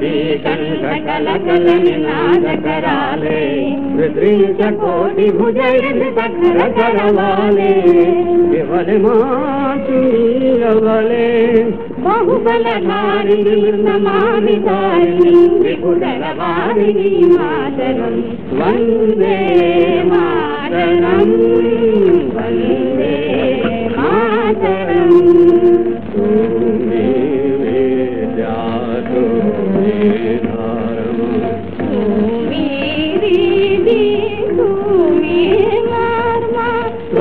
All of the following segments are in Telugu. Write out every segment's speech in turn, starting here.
శ్రీశకోటి కంఠకలకల నినాదకరాలే శ్రీశకోటి భుజైర్ని సకరకరవాలే ఇవలి మాతులే బాహుబలధారిణి నమామి తారిణి త్రిపురవారిణి మాతరం వందే మాతరం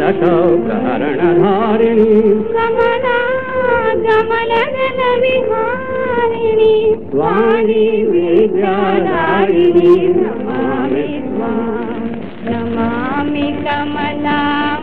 రథౌ ప్రారణధారిణి కమలా కమల గణ విహారిణి వాణి విద్యాధారిణి నమామి త్వాం. నమామి కమలా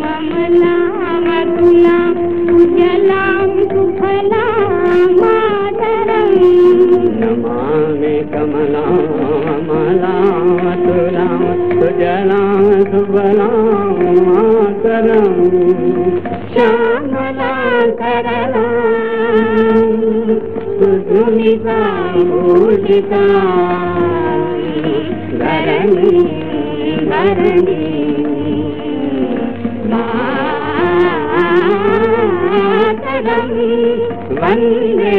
మమలా మధులా కుశలాం కుఫలాం మాతరం నమామి కమలామలాతులాం మాతరం శ్యామలా కరలా ధరణి ధరణి మాతరం వందే